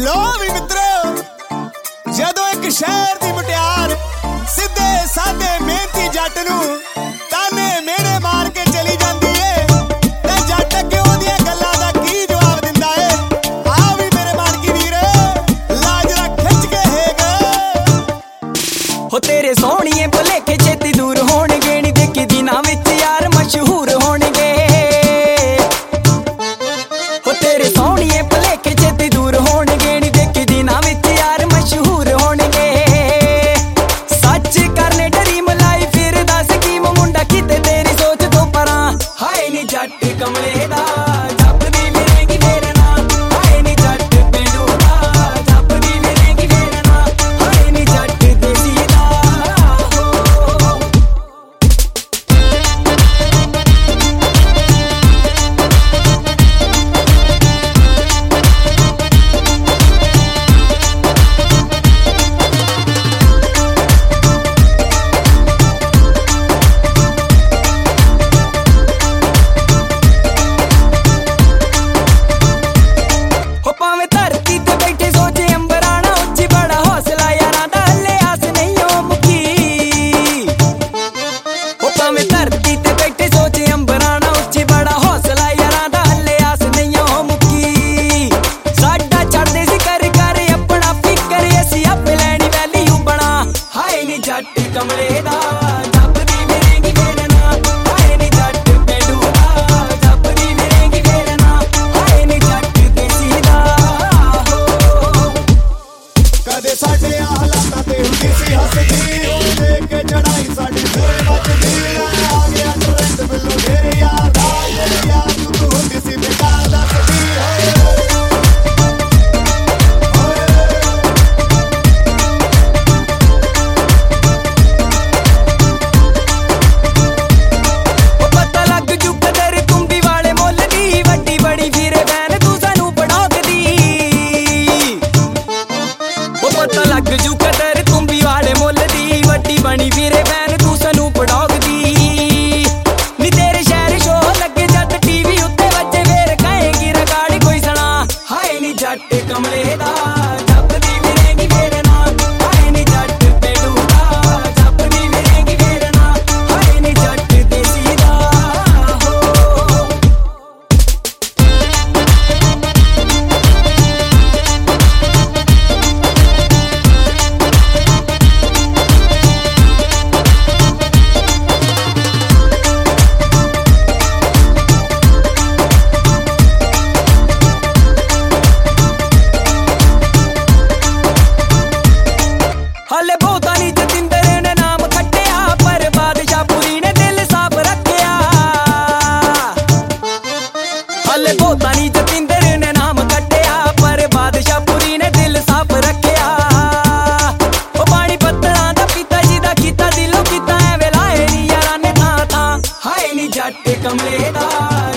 ਲੋ ਵੀ ਮਿੱਤਰੋ, ਜਦੋਂ ਇੱਕ ਸ਼ਹਿਰ ਦੀ ਮਟਿਆਰ ਸਿੱਧੇ ਸਾਦੇ ਮਿਹਨਤੀ ਜੱਟ ਨੂੰ ਤਾਨੇ ਮੇਰੇ ਮਾਰ ਕੇ ਚਲੀ ਜਾਂਦੀ ਏ, ਤੇ ਜੱਟ ਅੱਗੇ ਉਹਦੀਆਂ ਗੱਲਾਂ ਦਾ ਕੀ ਜਵਾਬ ਦਿੰਦਾ ਏ? ਆ ਵੀ ਮੇਰੇ ਮਾਰ ਕੀ ਵੀਰ, ਲਾਜ ਰੱਖ ਖਿੱਚ ਕੇ ਹੈਗਾ ਹੋ ਤੇਰੇ ਸੋਹਣੀਏ ਭੁਲੇਖੇ ਛੇਤੀ ਦੂਰ ਹੋਣ ਕਮਲੇ ਦਾ। ਜਪਦੀ ਮੇਰੇਂਗੀ ਤੇਰਾ ਨਾਂ ਹਾਏ ਨੀ ਜੱਟ ਪੈਡੂ ਦਾ ਜਪਦੀ ਮੇਰੇਂਗੀ ਤੇਰਾ ਨਾਂ ਹਾਏ ਨੀ ਜੱਟ ਦੇਸੀ ਦਾ। ਕਦੇ ਸਾਡੇ ਆਹਲਾ ਤਾਂ ਲੱਗ ਜੂ ਕਦਰ ਕੁੰਬੀ ਵਾਲੇ ਮੁੱਲ ਦੀ ਵੱਡੀ ਬਣੀ ਵੀਰੇ ਬੈਨ ਜੱਟ ਕਮਲੇ ਦਾ